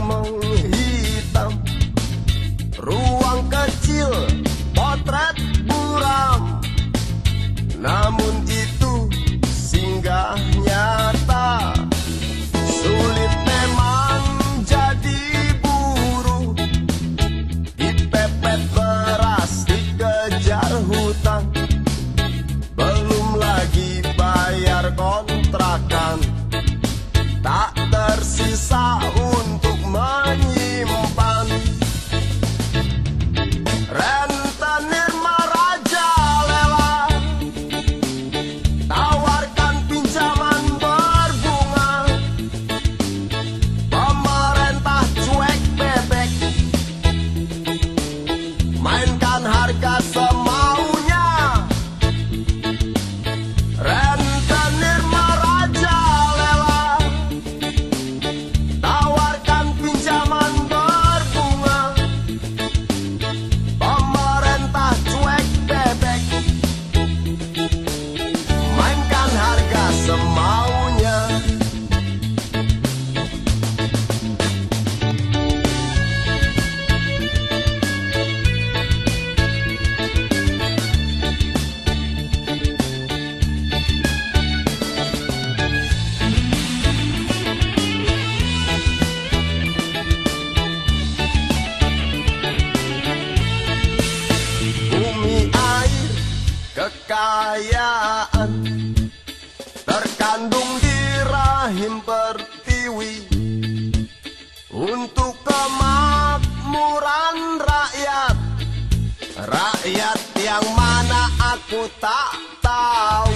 mão. terkandung di rahim pertiwi untuk kemakmuran rakyat. Rakyat yang mana aku tak tahu.